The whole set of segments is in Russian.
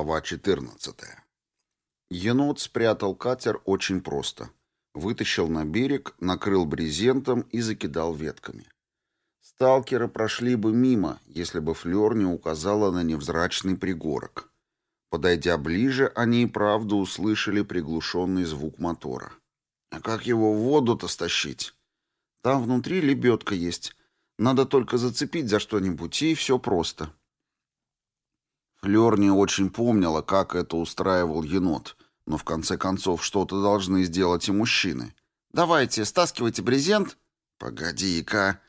Глава 14. Енот спрятал катер очень просто. Вытащил на берег, накрыл брезентом и закидал ветками. Сталкеры прошли бы мимо, если бы Флёр не указала на невзрачный пригорок. Подойдя ближе, они и правда услышали приглушенный звук мотора. «А как его в воду-то стащить?» «Там внутри лебедка есть. Надо только зацепить за что-нибудь, и все просто». Флёр не очень помнила, как это устраивал енот, но в конце концов что-то должны сделать и мужчины. «Давайте, стаскивайте брезент». «Погоди-ка».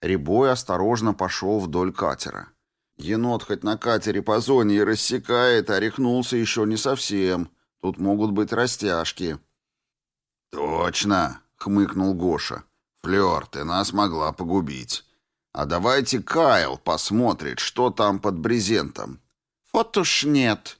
Рябой осторожно пошел вдоль катера. Енот хоть на катере по зоне и рассекает, а рехнулся еще не совсем. Тут могут быть растяжки. «Точно», — хмыкнул Гоша. «Флёр, ты нас могла погубить. А давайте Кайл посмотрит, что там под брезентом». «Вот уж нет!»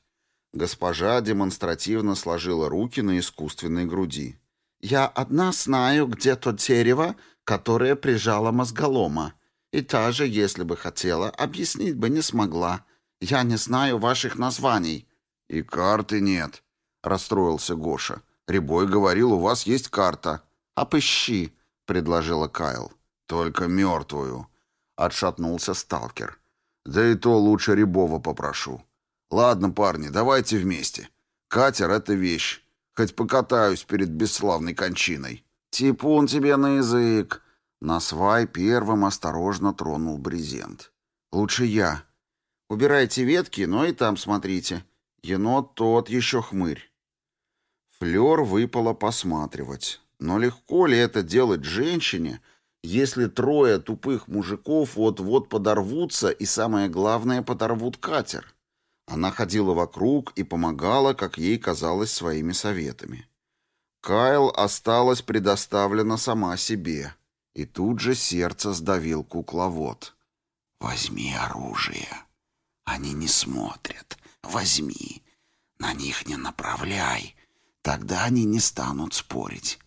Госпожа демонстративно сложила руки на искусственной груди. «Я одна знаю, где то дерево, которое прижало мозголома. И та же, если бы хотела, объяснить бы не смогла. Я не знаю ваших названий». «И карты нет», — расстроился Гоша. «Рябой говорил, у вас есть карта». «Опыщи», — предложила Кайл. «Только мертвую», — отшатнулся сталкер. «Да и то лучше Рябова попрошу». «Ладно, парни, давайте вместе. Катер — это вещь. Хоть покатаюсь перед бесславной кончиной». «Типун тебе на язык!» Насвай первым осторожно тронул брезент. «Лучше я. Убирайте ветки, но и там смотрите. Енот тот еще хмырь». Флёр выпало посматривать. Но легко ли это делать женщине, если трое тупых мужиков вот-вот подорвутся и, самое главное, подорвут катер? Она ходила вокруг и помогала, как ей казалось, своими советами. Кайл осталась предоставлена сама себе, и тут же сердце сдавил кукловод. «Возьми оружие. Они не смотрят. Возьми. На них не направляй. Тогда они не станут спорить.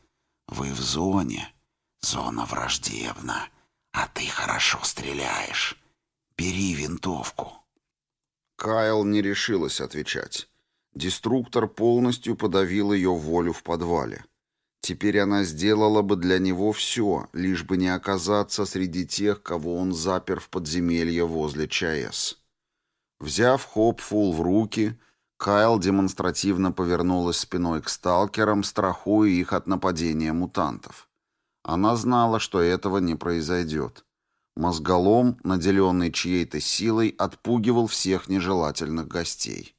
Вы в зоне. Зона враждебна. А ты хорошо стреляешь. Бери винтовку». Кайл не решилась отвечать. Деструктор полностью подавил ее волю в подвале. Теперь она сделала бы для него все, лишь бы не оказаться среди тех, кого он запер в подземелье возле ЧАЭС. Взяв Хопфул в руки, Кайл демонстративно повернулась спиной к сталкерам, страхуя их от нападения мутантов. Она знала, что этого не произойдет. Мозголом, наделенный чьей-то силой, отпугивал всех нежелательных гостей.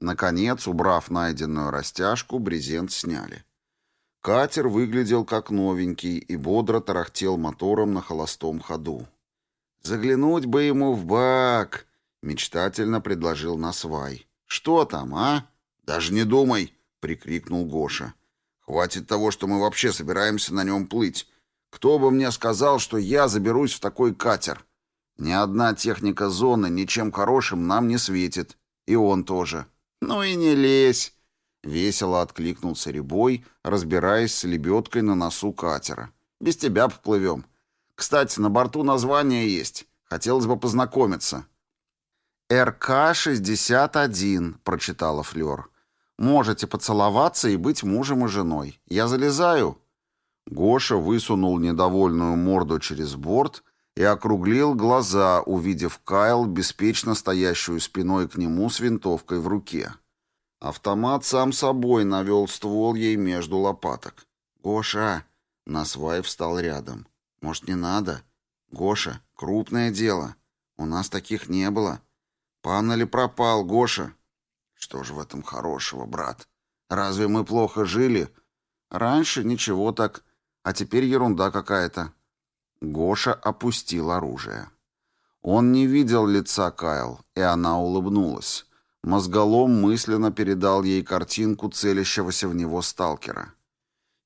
Наконец, убрав найденную растяжку, брезент сняли. Катер выглядел как новенький и бодро тарахтел мотором на холостом ходу. «Заглянуть бы ему в бак!» — мечтательно предложил Насвай. «Что там, а?» «Даже не думай!» — прикрикнул Гоша. «Хватит того, что мы вообще собираемся на нем плыть. Кто бы мне сказал, что я заберусь в такой катер? Ни одна техника зоны ничем хорошим нам не светит. И он тоже. Ну и не лезь. Весело откликнулся Рябой, разбираясь с лебедкой на носу катера. Без тебя поплывем. Кстати, на борту название есть. Хотелось бы познакомиться. «РК-61», — прочитала Флёр. «Можете поцеловаться и быть мужем и женой. Я залезаю?» Гоша высунул недовольную морду через борт и округлил глаза, увидев Кайл, беспечно стоящую спиной к нему с винтовкой в руке. Автомат сам собой навел ствол ей между лопаток. «Гоша!» — Насвай встал рядом. «Может, не надо? Гоша, крупное дело. У нас таких не было. Пан или пропал, Гоша?» «Что ж в этом хорошего, брат? Разве мы плохо жили?» «Раньше ничего так...» А теперь ерунда какая-то. Гоша опустил оружие. Он не видел лица Кайл, и она улыбнулась. Мозголом мысленно передал ей картинку целящегося в него сталкера.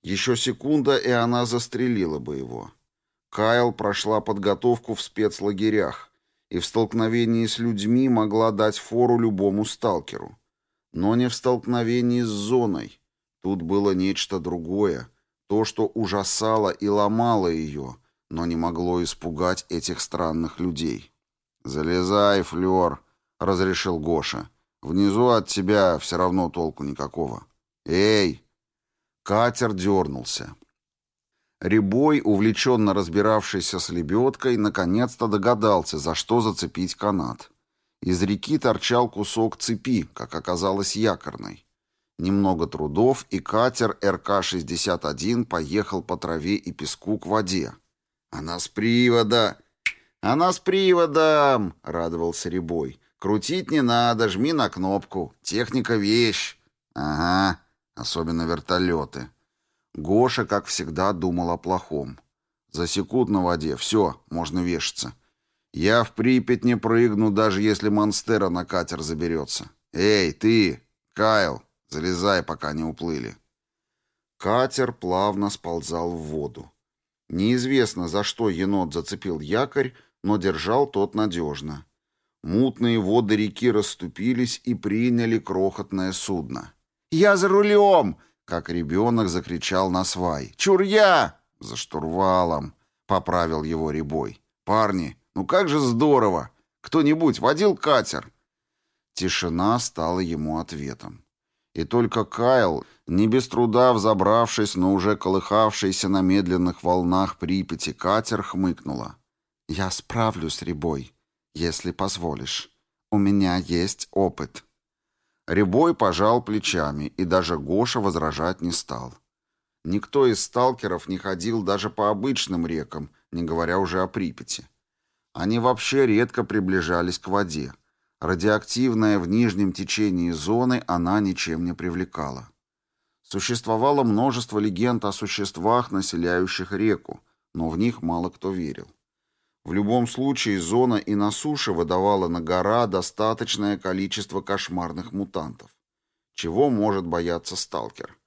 Еще секунда, и она застрелила бы его. Кайл прошла подготовку в спецлагерях и в столкновении с людьми могла дать фору любому сталкеру. Но не в столкновении с зоной. Тут было нечто другое, то, что ужасало и ломало ее, но не могло испугать этих странных людей. «Залезай, Флёр», — разрешил Гоша. Внизу от тебя все равно толку никакого. Эй!» Катер дернулся. Рябой, увлеченно разбиравшийся с лебедкой, наконец-то догадался, за что зацепить канат. Из реки торчал кусок цепи, как оказалось, якорной. Немного трудов, и катер РК-61 поехал по траве и песку к воде. «Она с привода!» «Она с приводом!» — радовался Рябой. «Крутить не надо, жми на кнопку. Техника — вещь». «Ага, особенно вертолеты». Гоша, как всегда, думал о плохом. Засекут на воде, все, можно вешаться. Я в Припять не прыгну, даже если Монстера на катер заберется. Эй, ты, Кайл, залезай, пока не уплыли. Катер плавно сползал в воду. Неизвестно, за что енот зацепил якорь, но держал тот надежно. Мутные воды реки расступились и приняли крохотное судно. «Я за рулем!» Как ребенок закричал на свай. «Чур я!» «За штурвалом!» — поправил его ребой. «Парни, ну как же здорово! Кто-нибудь водил катер?» Тишина стала ему ответом. И только Кайл, не без труда взобравшись, но уже колыхавшийся на медленных волнах Припяти катер, хмыкнула. «Я справлюсь, Рябой, если позволишь. У меня есть опыт». Рябой пожал плечами, и даже Гоша возражать не стал. Никто из сталкеров не ходил даже по обычным рекам, не говоря уже о Припяти. Они вообще редко приближались к воде. Радиоактивная в нижнем течении зоны она ничем не привлекала. Существовало множество легенд о существах, населяющих реку, но в них мало кто верил. В любом случае, зона и на суше выдавала на гора достаточное количество кошмарных мутантов. Чего может бояться сталкер?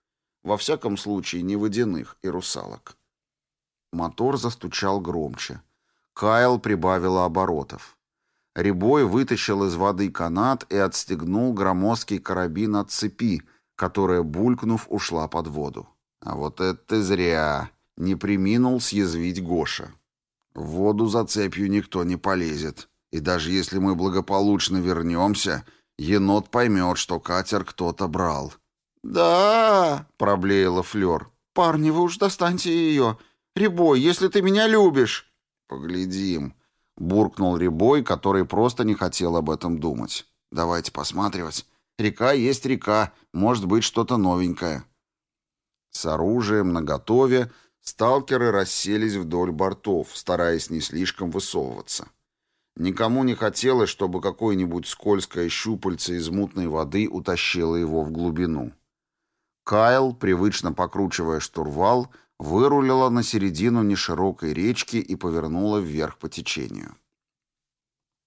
Во всяком случае, не водяных и русалок. Мотор застучал громче. Кайл прибавила оборотов. Рябой вытащил из воды канат и отстегнул громоздкий карабин от цепи, которая, булькнув, ушла под воду. А вот это зря. Не приминул съязвить Гоша. В воду за цепью никто не полезет. И даже если мы благополучно вернемся, енот поймет, что катер кто-то брал. «Да!» — проблеяла Флёр. «Парни, вы уж достаньте ее. Рябой, если ты меня любишь!» «Поглядим!» — буркнул Рябой, который просто не хотел об этом думать. «Давайте посматривать. Река есть река, может быть что-то новенькое». С оружием наготове Сталкеры расселись вдоль бортов, стараясь не слишком высовываться. Никому не хотелось, чтобы какое-нибудь скользкое щупальце из мутной воды утащило его в глубину. Кайл, привычно покручивая штурвал, вырулила на середину неширокой речки и повернула вверх по течению.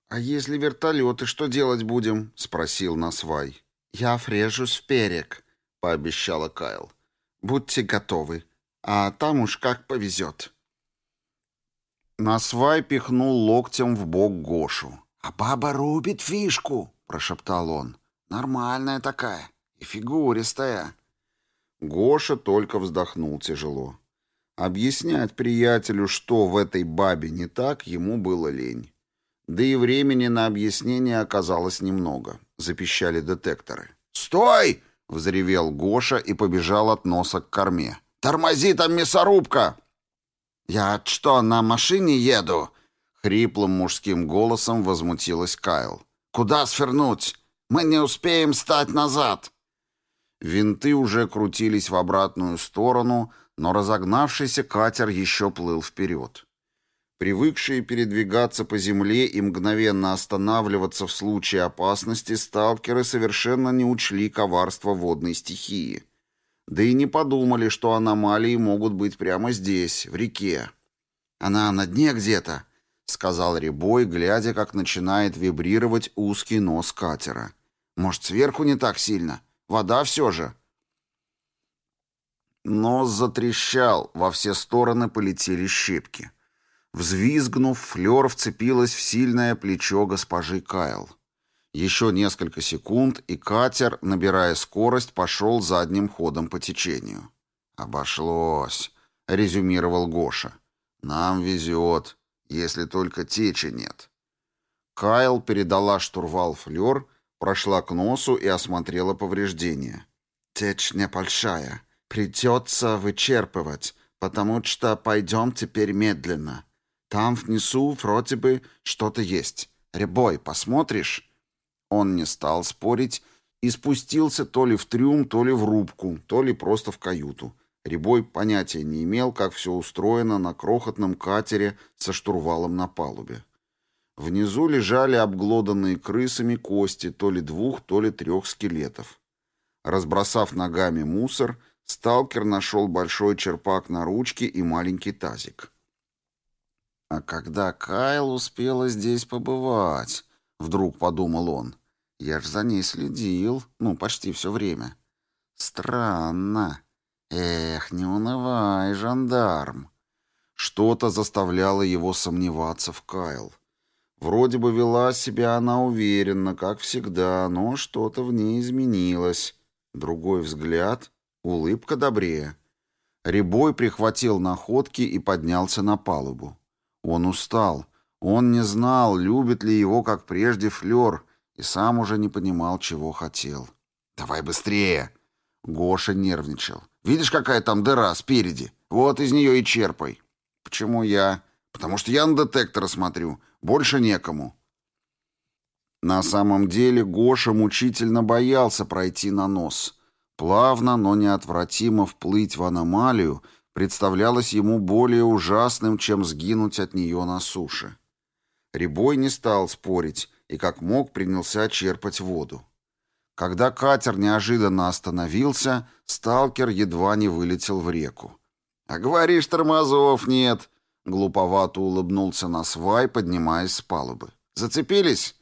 «А если вертолеты, что делать будем?» — спросил Насвай. «Я врежусь в перек», — пообещала Кайл. «Будьте готовы а там уж как повезет. Насвай пихнул локтем в бок Гошу. «А баба рубит фишку», — прошептал он. «Нормальная такая и фигуристая». Гоша только вздохнул тяжело. Объяснять приятелю, что в этой бабе не так, ему было лень. Да и времени на объяснение оказалось немного. Запищали детекторы. «Стой!» — взревел Гоша и побежал от носа к корме. Тормози там мясорубка!» «Я что, на машине еду?» Хриплым мужским голосом возмутилась Кайл. «Куда свернуть? Мы не успеем стать назад!» Винты уже крутились в обратную сторону, но разогнавшийся катер еще плыл вперед. Привыкшие передвигаться по земле и мгновенно останавливаться в случае опасности, сталкеры совершенно не учли коварство водной стихии — да и не подумали, что аномалии могут быть прямо здесь, в реке. «Она на дне где-то», — сказал Рябой, глядя, как начинает вибрировать узкий нос катера. «Может, сверху не так сильно? Вода все же». Нос затрещал, во все стороны полетели щепки. Взвизгнув, Флёр вцепилась в сильное плечо госпожи Кайл. Еще несколько секунд, и катер, набирая скорость, пошел задним ходом по течению. «Обошлось», — резюмировал Гоша. «Нам везет, если только течи нет». Кайл передала штурвал флер, прошла к носу и осмотрела повреждения. «Течь небольшая. Придется вычерпывать, потому что пойдем теперь медленно. Там внизу вроде бы что-то есть. Рябой, посмотришь?» Он не стал спорить и спустился то ли в трюм, то ли в рубку, то ли просто в каюту. Рябой понятия не имел, как все устроено на крохотном катере со штурвалом на палубе. Внизу лежали обглоданные крысами кости то ли двух, то ли трех скелетов. Разбросав ногами мусор, сталкер нашел большой черпак на ручке и маленький тазик. «А когда Кайл успела здесь побывать?» — вдруг подумал он. «Я ж за ней следил, ну, почти все время. Странно. Эх, не унывай, жандарм». Что-то заставляло его сомневаться в Кайл. Вроде бы вела себя она уверенно, как всегда, но что-то в ней изменилось. Другой взгляд, улыбка добрее. Рябой прихватил находки и поднялся на палубу. Он устал. Он не знал, любит ли его, как прежде, Флёр, и сам уже не понимал, чего хотел. «Давай быстрее!» Гоша нервничал. «Видишь, какая там дыра спереди? Вот из нее и черпай». «Почему я?» «Потому что я на детектора смотрю. Больше некому». На самом деле Гоша мучительно боялся пройти на нос. Плавно, но неотвратимо вплыть в аномалию представлялось ему более ужасным, чем сгинуть от нее на суше. Рябой не стал спорить и как мог принялся черпать воду. Когда катер неожиданно остановился, сталкер едва не вылетел в реку. «А говоришь, тормозов нет!» Глуповато улыбнулся на свай, поднимаясь с палубы. «Зацепились?»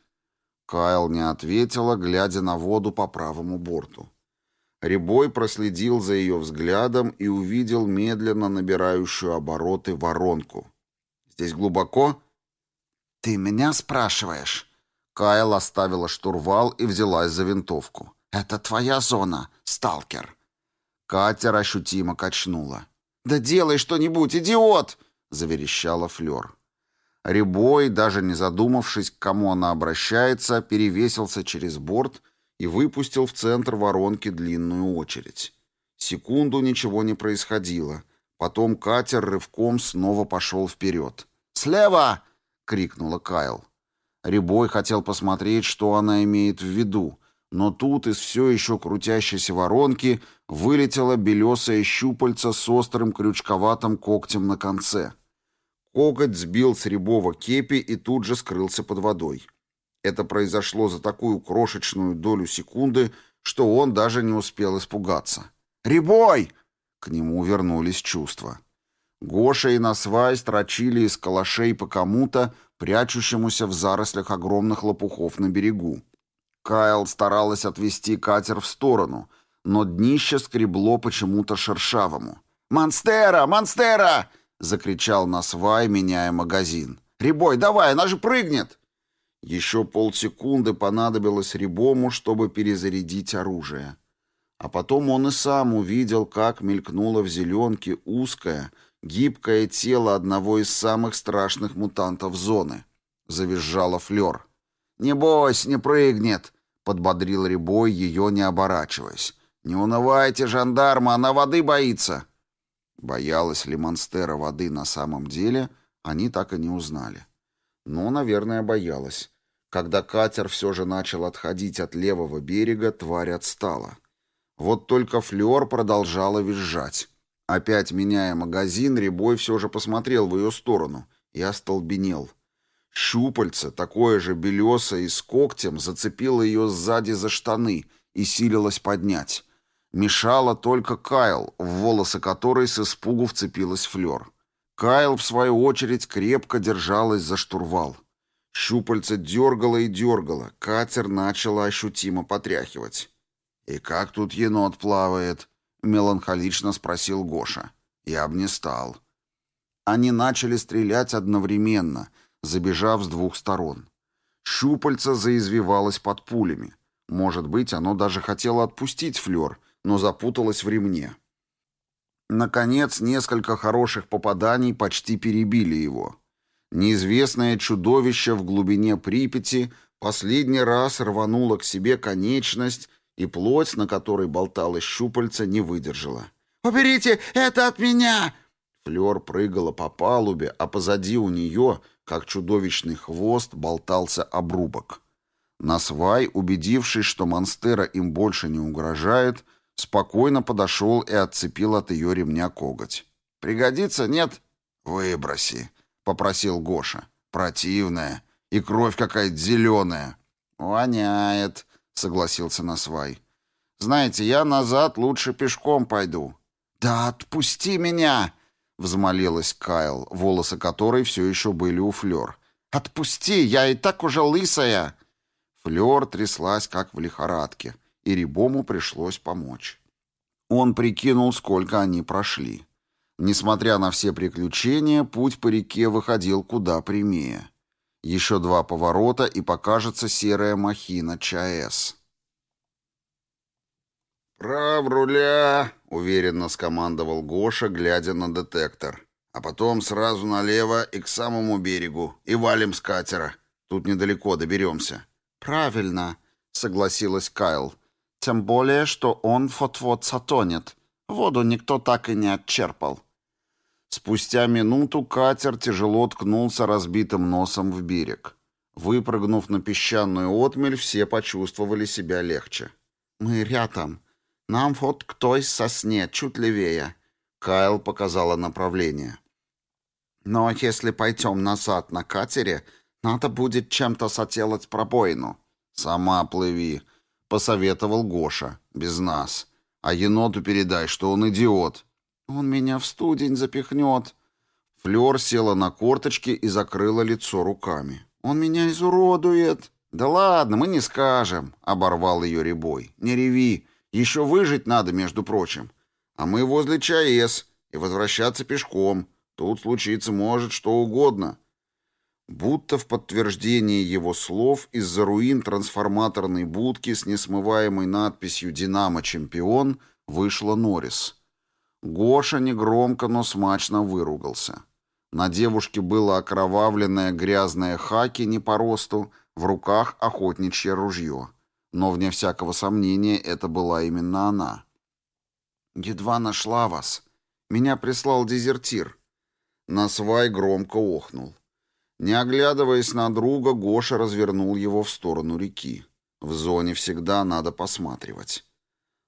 Кайл не ответила, глядя на воду по правому борту. Рябой проследил за ее взглядом и увидел медленно набирающую обороты воронку. «Здесь глубоко?» «Ты меня спрашиваешь?» Кайл оставила штурвал и взялась за винтовку. «Это твоя зона, сталкер». Катер ощутимо качнула. «Да делай что-нибудь, идиот!» Заверещала Флёр. Рябой, даже не задумавшись, к кому она обращается, перевесился через борт и выпустил в центр воронки длинную очередь. Секунду ничего не происходило. Потом катер рывком снова пошел вперед. «Слева!» — крикнула Кайл. Рябой хотел посмотреть, что она имеет в виду, но тут из все еще крутящейся воронки вылетела белесая щупальца с острым крючковатым когтем на конце. Коготь сбил с Рябова кепи и тут же скрылся под водой. Это произошло за такую крошечную долю секунды, что он даже не успел испугаться. «Рябой!» К нему вернулись чувства. Гоша и Насвай строчили из калашей по кому-то, прячущемуся в зарослях огромных лопухов на берегу. Кайл старалась отвести катер в сторону, но днище скребло почему-то шершавому. «Монстера! Монстера!» — закричал на свай, меняя магазин. «Рябой, давай, она же прыгнет!» Еще полсекунды понадобилось Рябому, чтобы перезарядить оружие. А потом он и сам увидел, как мелькнуло в зеленке узкое, гибкое тело одного из самых страшных мутантов зоны. Завизжала Флёр. «Не бойся, не прыгнет!» — подбодрил Рябой, ее не оборачиваясь. «Не унывайте, жандарма, она воды боится!» Боялась ли Монстера воды на самом деле, они так и не узнали. Но, наверное, боялась. Когда катер все же начал отходить от левого берега, тварь отстала. Вот только Флёр продолжала визжать. Опять меняя магазин, Рябой все же посмотрел в ее сторону и остолбенел. Щупальце, такое же белесое и с когтем, зацепило ее сзади за штаны и силилось поднять. Мешала только Кайл, в волосы которой с испугу вцепилась Флёр. Кайл, в свою очередь, крепко держалась за штурвал. Щупальце дергало и дергало, катер начало ощутимо потряхивать. «И как тут енот плавает?» — меланхолично спросил Гоша. Я бы не стал. Они начали стрелять одновременно, забежав с двух сторон. Щупальце заизвивалось под пулями. Может быть, оно даже хотело отпустить Флёр, но запуталась в ремне. Наконец, несколько хороших попаданий почти перебили его. Неизвестное чудовище в глубине Припяти Последний раз рванула к себе конечность, и плоть, на которой болталась щупальца, не выдержала. «Уберите это от меня!» Флёр прыгала по палубе, а позади у нее, как чудовищный хвост, болтался обрубок. Насвай, убедившись, что Монстера им больше не угрожает, спокойно подошел и отцепил от ее ремня коготь. «Пригодится, нет?» «Выброси», — попросил Гоша. «Противная. И кровь какая-то зеленая». «Воняет», — согласился Насвай. «Знаете, я назад лучше пешком пойду». «Да отпусти меня!» — взмолилась Кайл, волосы которой все еще были у Флёр. «Отпусти, я и так уже лысая!» Флёр тряслась, как в лихорадке, и Рибому пришлось помочь. Он прикинул, сколько они прошли. Несмотря на все приключения, путь по реке выходил куда прямее. Еще два поворота, и покажется серая махина ЧАЭС. «Прав руля!» — уверенно скомандовал Гоша, глядя на детектор. «А потом сразу налево и к самому берегу, и валим с катера. Тут недалеко доберемся». «Правильно», — согласилась Кайл. «Тем более, что он вот-вот затонет. Воду никто так и не отчерпал». Спустя минуту катер тяжело ткнулся разбитым носом в берег. Выпрыгнув на песчаную отмель, все почувствовали себя легче. «Мы рядом. Нам вот к той сосне, чуть левее». Кайл показала направление. «Но если пойдем назад на катере, надо будет чем-то соделать пробоину. Сама плыви, посоветовал Гоша, без нас. А еноту передай, что он идиот. Он меня в студень запихнет. Флёр села на корточки и закрыла лицо руками. Он меня изуродует. Да ладно, мы не скажем, оборвал ее Рябой. Не реви, еще выжить надо, между прочим. А мы возле ЧАЭС и возвращаться пешком. Тут случиться может что угодно. Будто в подтверждение его слов из-за руин трансформаторной будки с несмываемой надписью «Динамо Чемпион» вышла Норрис. Гоша негромко, но смачно выругался. На девушке было окровавленное грязное хаки не по росту, в руках охотничье ружье. Но, вне всякого сомнения, это была именно она. «Едва нашла вас. Меня прислал дезертир». Насвай громко охнул. Не оглядываясь на друга, Гоша развернул его в сторону реки. В зоне всегда надо посматривать.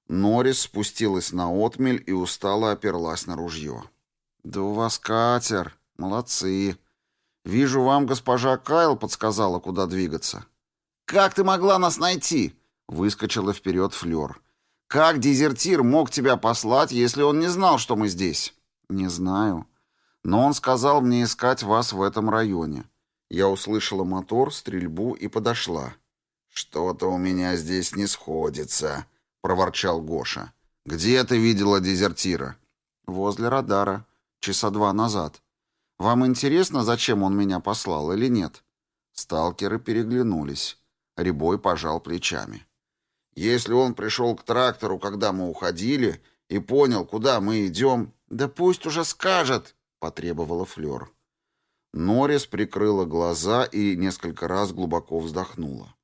Норрис спустилась на отмель и устало оперлась на ружье. «Да у вас катер. Молодцы. Вижу, вам госпожа Кайл подсказала, куда двигаться». «Как ты могла нас найти?» — выскочила вперед Флёр. «Как дезертир мог тебя послать, если он не знал, что мы здесь?» «Не знаю. Но он сказал мне искать вас в этом районе. Я услышала мотор, стрельбу и подошла. «Что-то у меня здесь не сходится», — проворчал Гоша. «Где ты видела дезертира?» «Возле радара. Часа два назад. Вам интересно, зачем он меня послал или нет?» Сталкеры переглянулись. Рябой пожал плечами. «Если он пришел к трактору, когда мы уходили, и понял, куда мы идем...» «Да пусть уже скажет!» — потребовала Флёр. Норрис прикрыла глаза и несколько раз глубоко вздохнула.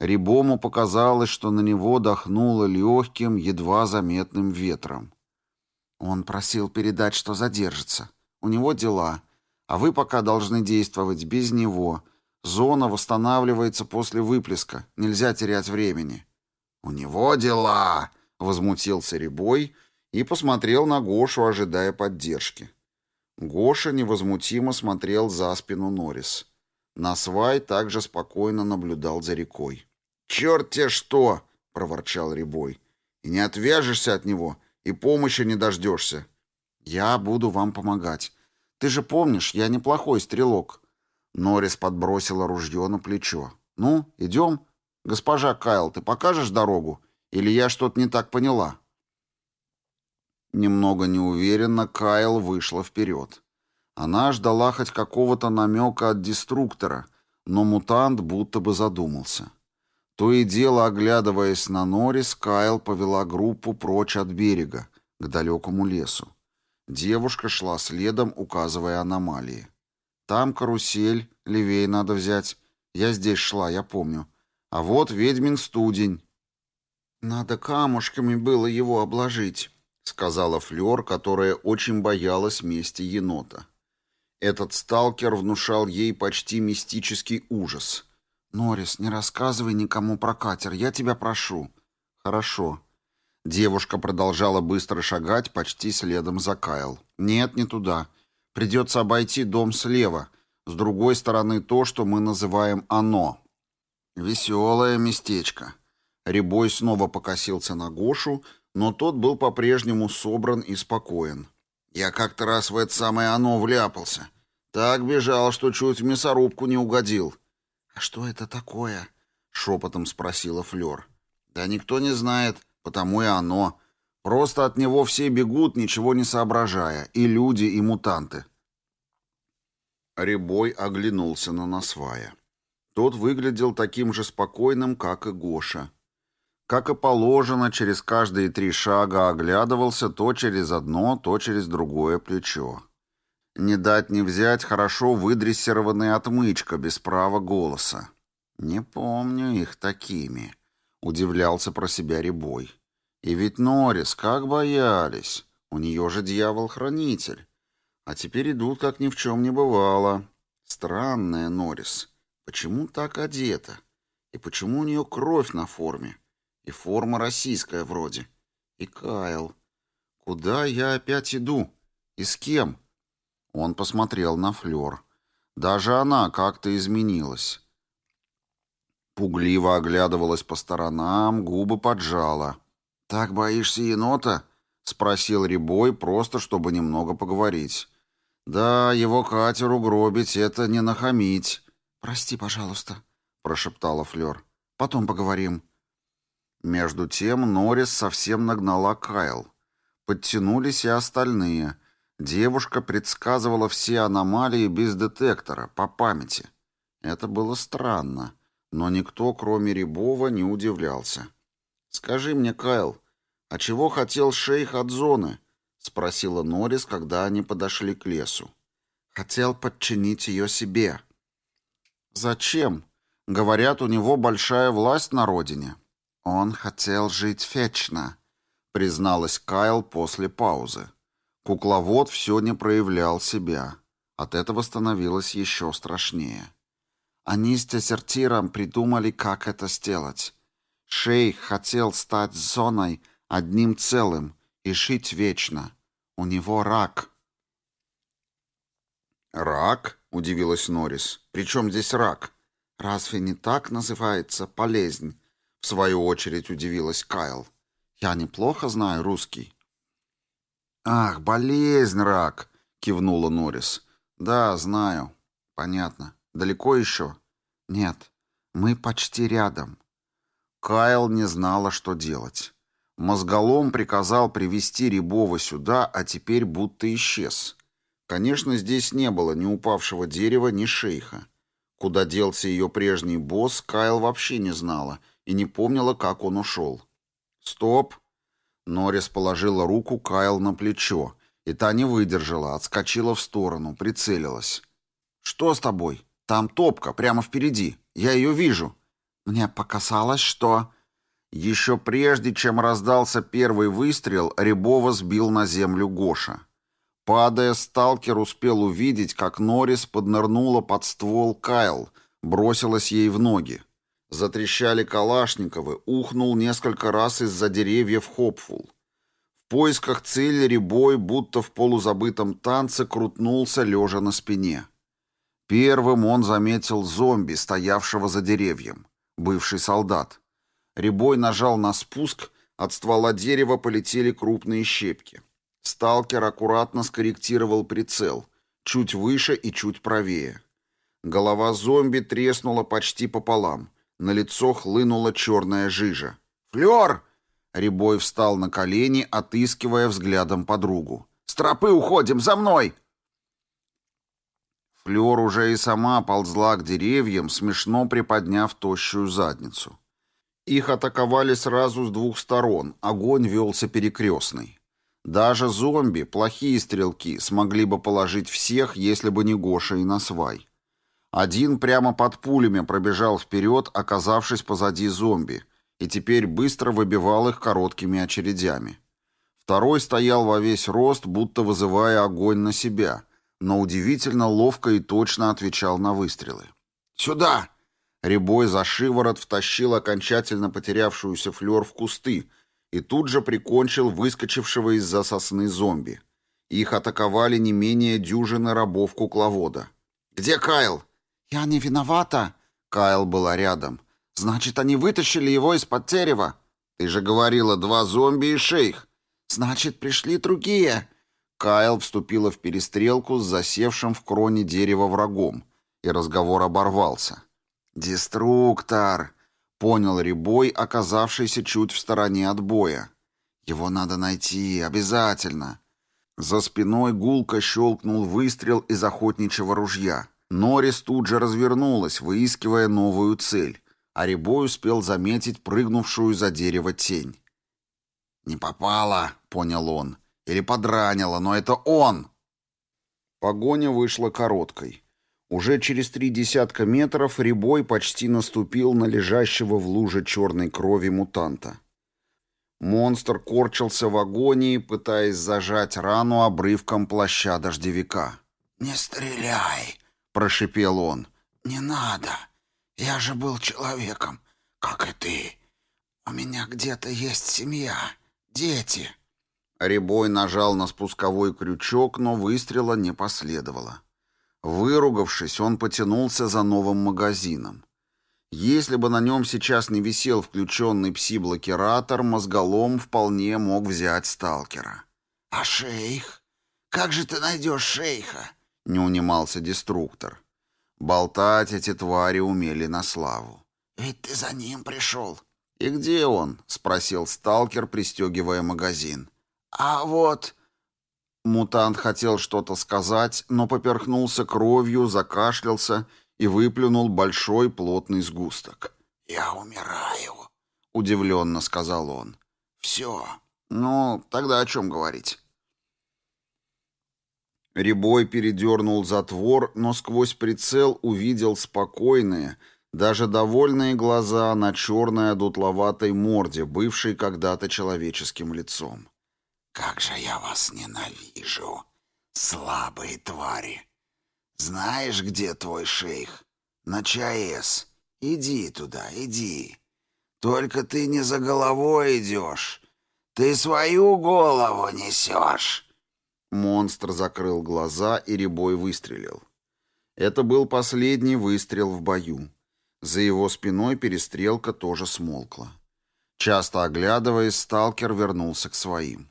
Рибому показалось, что на него дохнуло легким, едва заметным ветром. «Он просил передать, что задержится. У него дела, а вы пока должны действовать без него. Зона восстанавливается после выплеска, нельзя терять времени». «У него дела!» — возмутился Рибой и посмотрел на Гошу, ожидая поддержки. Гоша невозмутимо смотрел за спину Норрис. Насвай также спокойно наблюдал за рекой. «Черт тебе что!» — проворчал Рябой. «И не отвяжешься от него, и помощи не дождешься». «Я буду вам помогать. Ты же помнишь, я неплохой стрелок». Норрис подбросила ружье на плечо. «Ну, идем? Госпожа Кайл, ты покажешь дорогу? Или я что-то не так поняла?» Немного неуверенно Кайл вышла вперед. Она ждала хоть какого-то намека от деструктора, но мутант будто бы задумался. То и дело, оглядываясь на Норрис, Кайл повела группу прочь от берега, к далекому лесу. Девушка шла следом, указывая аномалии. «Там карусель, левее надо взять. Я здесь шла, я помню. А вот ведьмин студень. Надо камушками было его обложить, сказала Флёр, которая очень боялась мести енота. Этот сталкер внушал ей почти мистический ужас. «Норрис, не рассказывай никому про катер, я тебя прошу». «Хорошо». Девушка продолжала быстро шагать почти следом за Кайл. «Нет, не туда. Придется обойти дом слева. С другой стороны то, что мы называем «оно». Веселое местечко». Рябой снова покосился на Гошу, но тот был по-прежнему собран и спокоен. «Я как-то раз в это самое «оно» вляпался. Так бежал, что чуть в мясорубку не угодил». «А что это такое?» — шепотом спросила Флёр. «Да никто не знает, потому и оно. Просто от него все бегут, ничего не соображая, и люди, и мутанты». Рябой оглянулся на Насвая. Тот выглядел таким же спокойным, как и Гоша. Как и положено, через каждые три шага оглядывался то через одно, то через другое плечо. Не дать не взять хорошо выдрессированная отмычка без права голоса. «Не помню их такими», — удивлялся про себя Рябой. «И ведь Норрис, как боялись! У нее же дьявол-хранитель. А теперь идут, как ни в чем не бывало. Странная Норрис. Почему так одета? И почему у нее кровь на форме?» И форма российская вроде. И Кайл. Куда я опять иду? И с кем? Он посмотрел на Флёр. Даже она как-то изменилась. Пугливо оглядывалась по сторонам, губы поджала. «Так боишься енота?» — спросил Рябой, просто чтобы немного поговорить. «Да, его катеру гробить — это не нахамить». «Прости, пожалуйста», — прошептала Флёр. «Потом поговорим». Между тем Норрис совсем нагнала Кайл. Подтянулись и остальные. Девушка предсказывала все аномалии без детектора, по памяти. Это было странно, но никто, кроме Рябова, не удивлялся. «Скажи мне, Кайл, а чего хотел шейх от зоны?» — спросила Норрис, когда они подошли к лесу. «Хотел подчинить ее себе». «Зачем? Говорят, у него большая власть на родине». «Он хотел жить вечно», — призналась Кайл после паузы. Кукловод все не проявлял себя. От этого становилось еще страшнее. Они с дезертиром придумали, как это сделать. Шейх хотел стать зоной одним целым и жить вечно. У него рак. «Рак?» — удивилась Норрис. «При чем здесь рак?» «Разве не так называется болезнь?» В свою очередь удивилась Кайл. «Я неплохо знаю русский». «Ах, болезнь, рак!» — кивнула Норрис. «Да, знаю. Понятно. Далеко еще?» «Нет, мы почти рядом». Кайл не знала, что делать. Мозголом приказал привести Рябова сюда, а теперь будто исчез. Конечно, здесь не было ни упавшего дерева, ни шейха. Куда делся ее прежний босс, Кайл вообще не знала — и не помнила, как он ушел. «Стоп!» Норрис положила руку Кайл на плечо, и та не выдержала, отскочила в сторону, прицелилась. «Что с тобой? Там топка, прямо впереди. Я ее вижу». Мне показалось, что... Еще прежде, чем раздался первый выстрел, Рябова сбил на землю Гоша. Падая, сталкер успел увидеть, как Норрис поднырнула под ствол Кайл, бросилась ей в ноги. Затрещали калашниковы, ухнул несколько раз из-за деревьев Хопфул. В поисках цели Рябой, будто в полузабытом танце, крутнулся, лежа на спине. Первым он заметил зомби, стоявшего за деревьем. Бывший солдат. Рябой нажал на спуск, от ствола дерева полетели крупные щепки. Сталкер аккуратно скорректировал прицел, чуть выше и чуть правее. Голова зомби треснула почти пополам. На лицо хлынула черная жижа. «Флёр!» Рябой встал на колени, отыскивая взглядом подругу. «С тропы уходим! За мной!» Флёр уже и сама ползла к деревьям, смешно приподняв тощую задницу. Их атаковали сразу с двух сторон, огонь велся перекрестный. Даже зомби, плохие стрелки, смогли бы положить всех, если бы не Гоша и Насвай. Один прямо под пулями пробежал вперед, оказавшись позади зомби, и теперь быстро выбивал их короткими очередями. Второй стоял во весь рост, будто вызывая огонь на себя, но удивительно ловко и точно отвечал на выстрелы. «Сюда!» Рябой за шиворот втащил окончательно потерявшуюся флёр в кусты и тут же прикончил выскочившего из-за сосны зомби. Их атаковали не менее дюжины рабов-кукловода. «Где Кайл?» «Я не виновата!» Кайл была рядом. «Значит, они вытащили его из-под дерева?» «Ты же говорила, два зомби и шейх!» «Значит, пришли другие!» Кайл вступила в перестрелку с засевшим в кроне дерева врагом, и разговор оборвался. «Деструктор!» — понял Рябой, оказавшийся чуть в стороне от боя. «Его надо найти, обязательно!» За спиной гулко щелкнул выстрел из охотничьего ружья. Норрис тут же развернулась, выискивая новую цель, а Рябой успел заметить прыгнувшую за дерево тень. «Не попала», — понял он, — «или подранила, но это он!» Погоня вышла короткой. Уже через три десятка метров Рябой почти наступил на лежащего в луже черной крови мутанта. Монстр корчился в агонии, пытаясь зажать рану обрывком плаща дождевика. «Не стреляй!» — прошипел он. «Не надо! Я же был человеком, как и ты. У меня где-то есть семья, дети». Рябой нажал на спусковой крючок, но выстрела не последовало. Выругавшись, он потянулся за новым магазином. Если бы на нем сейчас не висел включенный пси-блокиратор, мозголом вполне мог взять сталкера. «А шейх? Как же ты найдешь шейха?» — не унимался деструктор. Болтать эти твари умели на славу. «Ведь ты за ним пришел». «И где он?» — спросил сталкер, пристегивая магазин. «А вот...» Мутант хотел что-то сказать, но поперхнулся кровью, закашлялся и выплюнул большой плотный сгусток. «Я умираю», — удивленно сказал он. «Все». «Ну, тогда о чем говорить?» Рябой передернул затвор, но сквозь прицел увидел спокойные, даже довольные глаза на черной одутловатой морде, бывшей когда-то человеческим лицом. Как же я вас ненавижу, слабые твари. Знаешь, где твой шейх? На ЧАЭС. Иди туда, иди. Только ты не за головой идешь. Ты свою голову несешь. Монстр закрыл глаза, и Рябой выстрелил. Это был последний выстрел в бою. За его спиной перестрелка тоже смолкла. Часто оглядываясь, сталкер вернулся к своим.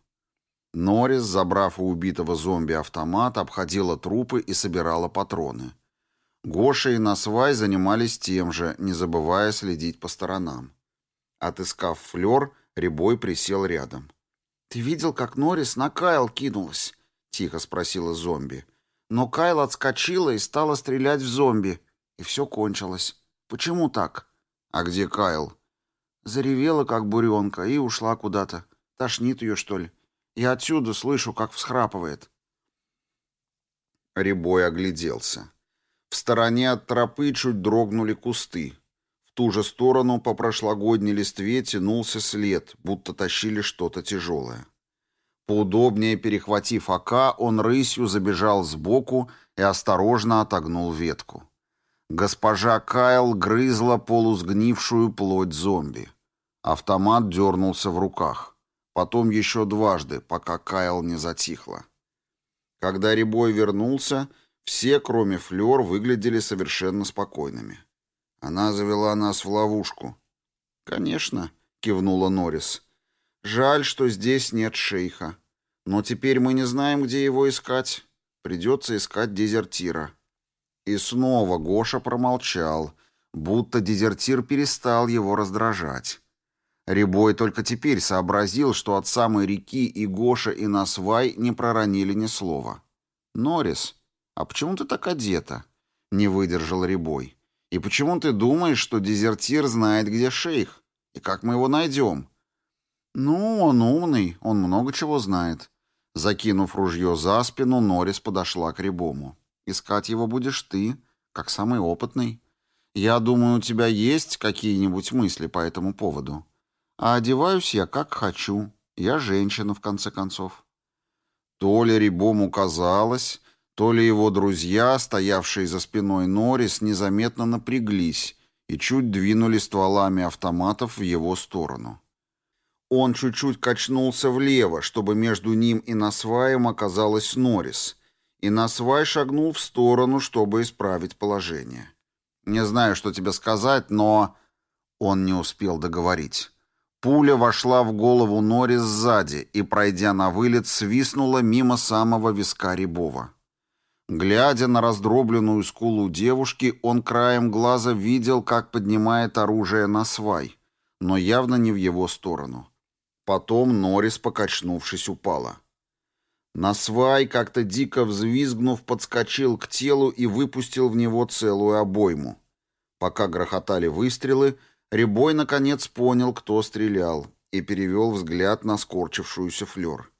Норрис, забрав у убитого зомби автомат, обходила трупы и собирала патроны. Гоша и Насвай занимались тем же, не забывая следить по сторонам. Отыскав флер, Рябой присел рядом. «Ты видел, как Норрис на Кайл кинулась?» — тихо спросила зомби. Но Кайл отскочила и стала стрелять в зомби. И все кончилось. Почему так? «А где Кайл?» Заревела, как буренка, и ушла куда-то. Тошнит ее, что ли? Я отсюда слышу, как всхрапывает. Рябой огляделся. В стороне от тропы чуть дрогнули кусты. В ту же сторону по прошлогодней листве тянулся след, будто тащили что-то тяжелое. Поудобнее перехватив ока, он рысью забежал сбоку и осторожно отогнул ветку. Госпожа Кайл грызла полусгнившую плоть зомби. Автомат дернулся в руках. Потом еще дважды, пока Кайл не затихла. Когда Рябой вернулся, все, кроме Флёр, выглядели совершенно спокойными. Она завела нас в ловушку. «Конечно», — кивнула Норрис. «Жаль, что здесь нет шейха. Но теперь мы не знаем, где его искать. Придется искать дезертира». И снова Гоша промолчал, будто дезертир перестал его раздражать. Рябой только теперь сообразил, что от самой реки и Гоша, и Насвай не проронили ни слова. «Норрис, а почему ты так одета?» — не выдержал Рябой. «И почему ты думаешь, что дезертир знает, где шейх? И как мы его найдем?» «Ну, он умный, он много чего знает». Закинув ружье за спину, Норрис подошла к Рябому. «Искать его будешь ты, как самый опытный. Я думаю, у тебя есть какие-нибудь мысли по этому поводу. А одеваюсь я как хочу. Я женщина, в конце концов. То ли Рибому казалось, то ли его друзья, стоявшие за спиной Норрис, незаметно напряглись и чуть двинули стволами автоматов в его сторону. Он чуть-чуть качнулся влево, чтобы между ним и Насваем оказалась Норрис, и Насвай шагнул в сторону, чтобы исправить положение. «Не знаю, что тебе сказать, но...» Он не успел договорить. Пуля вошла в голову Норрис сзади и, пройдя на вылет, свистнула мимо самого виска Рябова. Глядя на раздробленную скулу девушки, он краем глаза видел, как поднимает оружие на свай, но явно не в его сторону. Потом Норрис, покачнувшись, упала. На свай, как-то дико взвизгнув, подскочил к телу и выпустил в него целую обойму. Пока грохотали выстрелы, Рябой наконец понял, кто стрелял, и перевел взгляд на скорчившуюся флёр.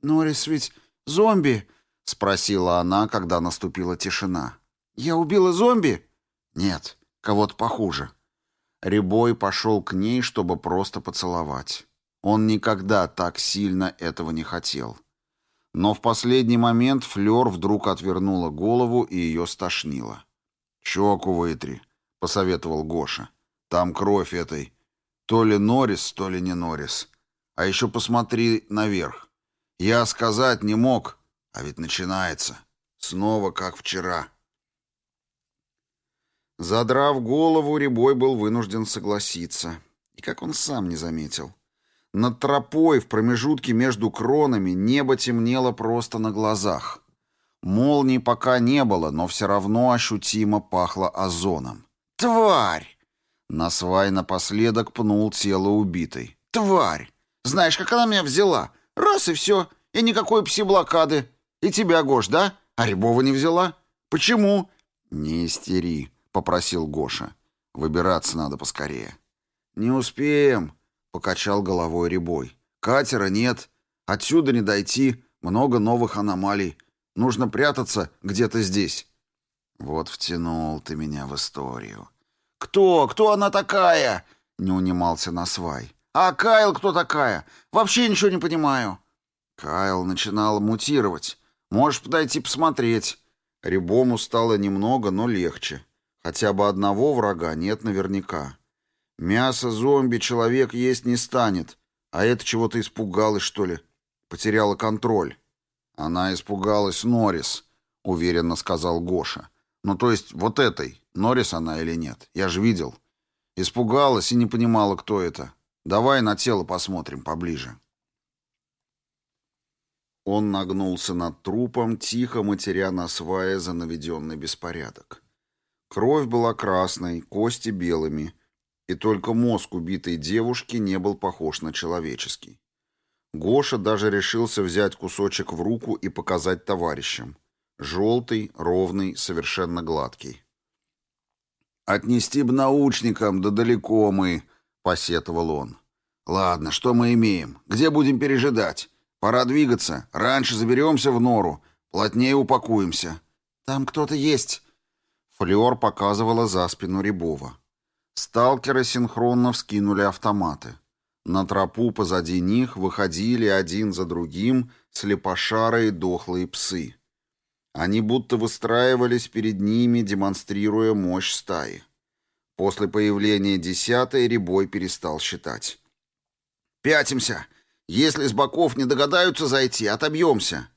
«Норрис ведь зомби!» — спросила она, когда наступила тишина. «Я убила зомби?» «Нет, кого-то похуже». Рябой пошел к ней, чтобы просто поцеловать. Он никогда так сильно этого не хотел. Но в последний момент Флёр вдруг отвернула голову и ее стошнило. «Щеку вытри», — посоветовал Гоша. «Там кровь этой. То ли Норрис, то ли не Норрис. А еще посмотри наверх. Я сказать не мог, а ведь начинается. Снова как вчера». Задрав голову, Рябой был вынужден согласиться. И как он сам не заметил. Над тропой в промежутке между кронами небо темнело просто на глазах. Молний пока не было, но все равно ощутимо пахло озоном. «Тварь!» Насвай напоследок пнул тело убитой. «Тварь! Знаешь, как она меня взяла? Раз и все, и никакой пси-блокады. И тебя, Гош, да? А Рябова не взяла? Почему?» «Не истери», — попросил Гоша. «Выбираться надо поскорее». «Не успеем», Покачал головой Рябой. Катера нет. Отсюда не дойти. Много новых аномалий. Нужно прятаться где-то здесь. Вот втянул ты меня в историю. Кто? Кто она такая? Не унимался Насвай. А Кайл кто такая? Вообще ничего не понимаю. Кайл начинал мутировать. Можешь подойти посмотреть. Рябому стало немного, но легче. Хотя бы одного врага нет наверняка. Мясо зомби человек есть не станет. А это чего-то испугалась, что ли? Потеряла контроль. Она испугалась Норрис, уверенно сказал Гоша. Ну, то есть вот этой. Норрис она или нет? Я же видел. Испугалась и не понимала, кто это. Давай на тело посмотрим поближе. Он нагнулся над трупом, тихо матеря на свае за наведенный беспорядок. Кровь была красной, кости белыми, и только мозг убитой девушки не был похож на человеческий. Гоша даже решился взять кусочек в руку и показать товарищам. Желтый, ровный, совершенно гладкий. «Отнести бы научникам, да далеко мы», — посетовал он. «Ладно, что мы имеем? Где будем пережидать? Пора двигаться. Раньше заберемся в нору, плотнее упакуемся». «Там кто-то есть». Флёр показывала за спину Рябова. Сталкеры синхронно вскинули автоматы. На тропу позади них выходили один за другим слепошарые дохлые псы. Они будто выстраивались перед ними, демонстрируя мощь стаи. После появления десятой Рябой перестал считать. «Пятимся! Если с боков не догадаются зайти, отобьемся!»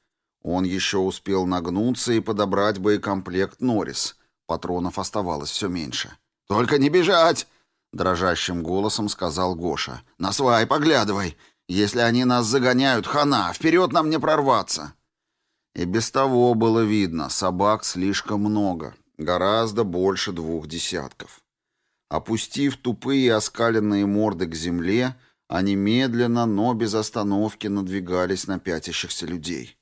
Он еще успел нагнуться и подобрать боекомплект «Норрис». Патронов оставалось все меньше. «Только не бежать!» — дрожащим голосом сказал Гоша. «На свай поглядывай! Если они нас загоняют, хана! Вперед нам не прорваться!» И без того было видно, собак слишком много, гораздо больше двух десятков. Опустив тупые оскаленные морды к земле, они медленно, но без остановки надвигались на пятящихся людей.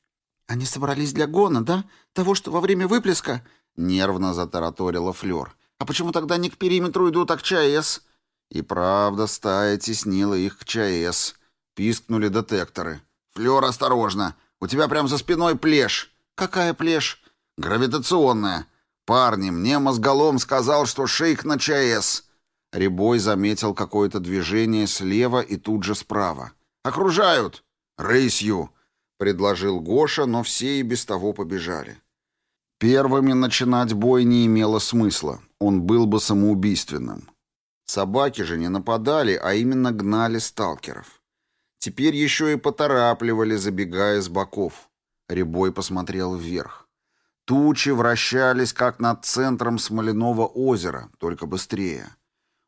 «Они собрались для гона, да? Того, что во время выплеска?» — нервно затараторила Флёр. А почему тогда не к периметру идут, а к ЧАЭС? И правда, стая теснила их к ЧАЭС. Пискнули детекторы. Флёр, осторожно! У тебя прямо за спиной плешь. Какая плешь? Гравитационная. «Парни, мне мозголом сказал, что шейх на ЧАЭС!» Рябой заметил какое-то движение слева и тут же справа. «Окружают!» «Рысью!» — предложил Гоша, но все и без того побежали. Первыми начинать бой не имело смысла, он был бы самоубийственным. Собаки же не нападали, а именно гнали сталкеров. Теперь еще и поторапливали, забегая с боков. Рябой посмотрел вверх. Тучи вращались, как над центром Смоляного озера, только быстрее.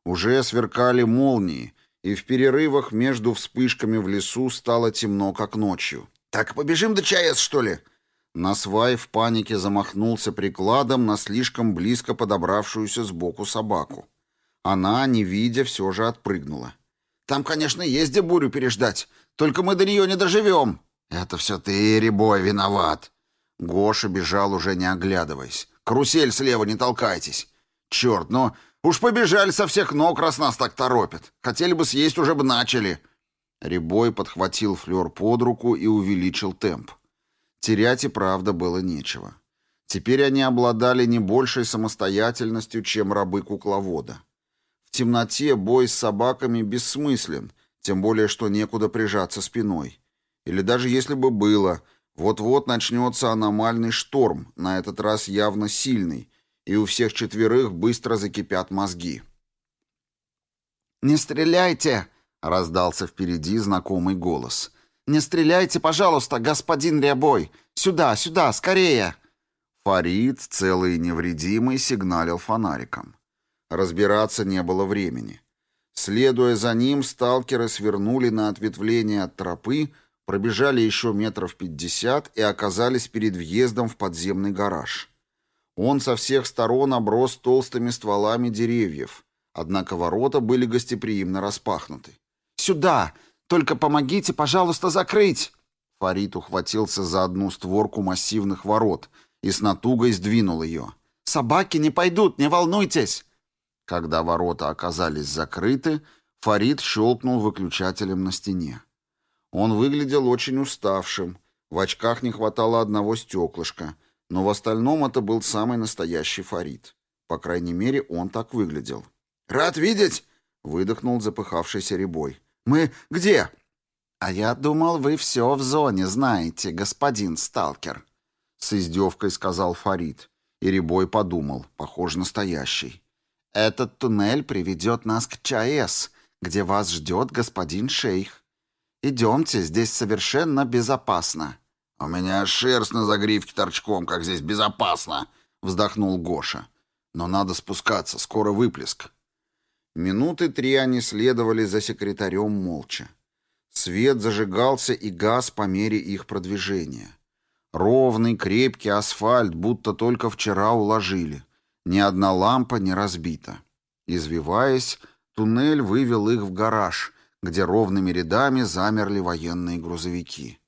Уже сверкали молнии, и в перерывах между вспышками в лесу стало темно, как ночью. «Так побежим до ЧАЭС, что ли?» Насвай в панике замахнулся прикладом на слишком близко подобравшуюся сбоку собаку. Она, не видя, все же отпрыгнула. «Там, конечно, есть где бурю переждать, только мы до нее не доживем». «Это все ты, Рябой, виноват». Гоша бежал, уже не оглядываясь. «Карусель слева, не толкайтесь». «Черт, ну «Уж побежали со всех ног, раз нас так торопят. Хотели бы съесть, уже бы начали». Рябой подхватил флер под руку и увеличил темп. Терять и правда было нечего. Теперь они обладали не большей самостоятельностью, чем рабы кукловода. В темноте бой с собаками бессмыслен, тем более, что некуда прижаться спиной. Или даже если бы было, вот-вот начнется аномальный шторм, на этот раз явно сильный, и у всех четверых быстро закипят мозги. «Не стреляйте!» — раздался впереди знакомый голос. «Не стреляйте, пожалуйста, господин Рябой! Сюда, сюда, скорее!» Фарид, целый и невредимый, сигналил фонариком. Разбираться не было времени. Следуя за ним, сталкеры свернули на ответвление от тропы, пробежали еще метров пятьдесят и оказались перед въездом в подземный гараж. Он со всех сторон оброс толстыми стволами деревьев, однако ворота были гостеприимно распахнуты. «Сюда! Только помогите, пожалуйста, закрыть!» Фарид ухватился за одну створку массивных ворот и с натугой сдвинул ее. «Собаки не пойдут, не волнуйтесь!» Когда ворота оказались закрыты, Фарид щелкнул выключателем на стене. Он выглядел очень уставшим, в очках не хватало одного стеклышка, но в остальном это был самый настоящий Фарид. По крайней мере, он так выглядел. «Рад видеть!» — выдохнул запыхавшийся Рябой. «Мы где?» «А я думал, вы все в зоне знаете, господин сталкер», — с издевкой сказал Фарид. И Рябой подумал, похоже, настоящий. «Этот туннель приведет нас к ЧАЭС, где вас ждет господин шейх. Идемте, здесь совершенно безопасно». «У меня шерсть на загривке торчком, как здесь безопасно!» — вздохнул Гоша. «Но надо спускаться, скоро выплеск». Минуты три они следовали за секретарем молча. Свет зажигался и газ по мере их продвижения. Ровный, крепкий асфальт, будто только вчера уложили. Ни одна лампа не разбита. Извиваясь, туннель вывел их в гараж, где ровными рядами замерли военные грузовики.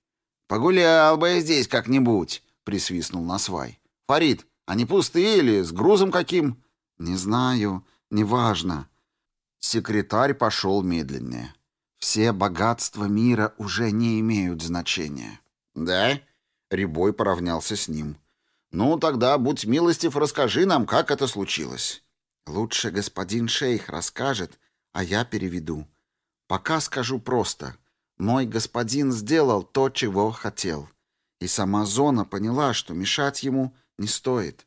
«Погулял бы я здесь как-нибудь», — присвистнул Насвай. «Фарид, они пустые или с грузом каким?» «Не знаю, неважно». Секретарь пошел медленнее. «Все богатства мира уже не имеют значения». «Да?» — Рябой поравнялся с ним. «Ну, тогда, будь милостив, расскажи нам, как это случилось». «Лучше господин шейх расскажет, а я переведу. Пока скажу просто. Мой господин сделал то, чего хотел. И сама зона поняла, что мешать ему не стоит.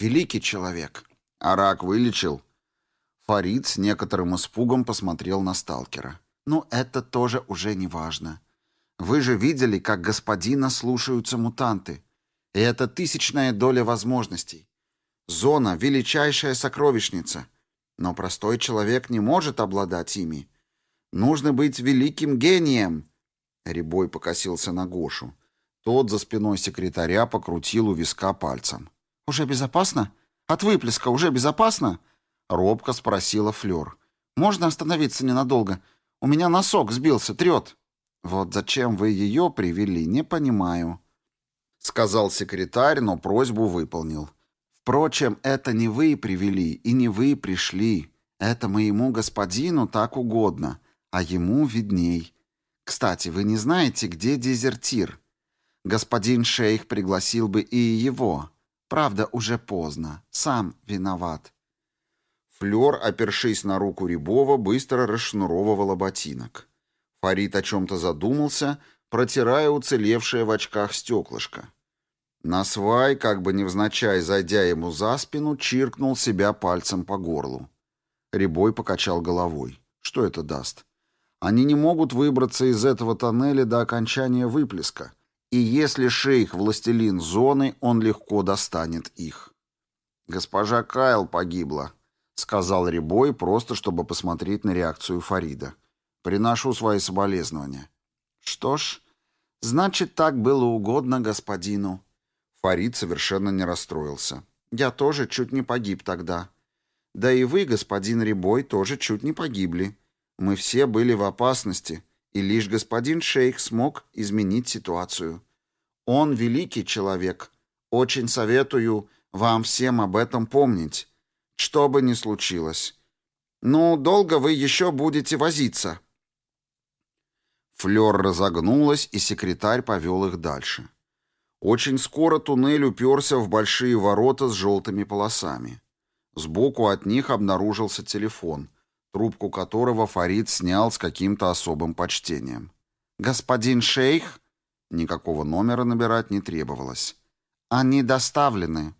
Великий человек. А рак вылечил? Фарид с некоторым испугом посмотрел на сталкера. Ну, это тоже уже не важно. Вы же видели, как господина слушаются мутанты. И это тысячная доля возможностей. Зона — величайшая сокровищница. Но простой человек не может обладать ими. Нужно быть великим гением!» Рябой покосился на Гошу. Тот за спиной секретаря покрутил у виска пальцем. «Уже безопасно? От выплеска уже безопасно?» Робко спросила Флёр. «Можно остановиться ненадолго? У меня носок сбился, трет». «Вот зачем вы ее привели, не понимаю», — сказал секретарь, но просьбу выполнил. «Впрочем, это не вы привели и не вы пришли. Это моему господину так угодно а ему видней. Кстати, вы не знаете, где дезертир? Господин шейх пригласил бы и его. Правда, уже поздно. Сам виноват». Флёр, опершись на руку Рябова, быстро расшнуровывала ботинок. Фарид о чем-то задумался, протирая уцелевшее в очках стеклышко. Насвай, как бы невзначай зайдя ему за спину, чиркнул себя пальцем по горлу. Рябой покачал головой. Что это даст? Они не могут выбраться из этого тоннеля до окончания выплеска, и если шейх властелин зоны, он легко достанет их. «Госпожа Кайл погибла», — сказал Рябой, просто чтобы посмотреть на реакцию Фарида. «Приношу свои соболезнования». «Что ж, значит, так было угодно господину». Фарид совершенно не расстроился. «Я тоже чуть не погиб тогда. Да и вы, господин Рябой, тоже чуть не погибли. Мы все были в опасности, и лишь господин шейх смог изменить ситуацию. Он великий человек. Очень советую вам всем об этом помнить, что бы ни случилось. Ну, долго вы еще будете возиться?» Флёр разогнулась, и секретарь повел их дальше. Очень скоро туннель уперся в большие ворота с желтыми полосами. Сбоку от них обнаружился телефон, трубку которого Фарид снял с каким-то особым почтением. «Господин шейх?» Никакого номера набирать не требовалось. «Они доставлены».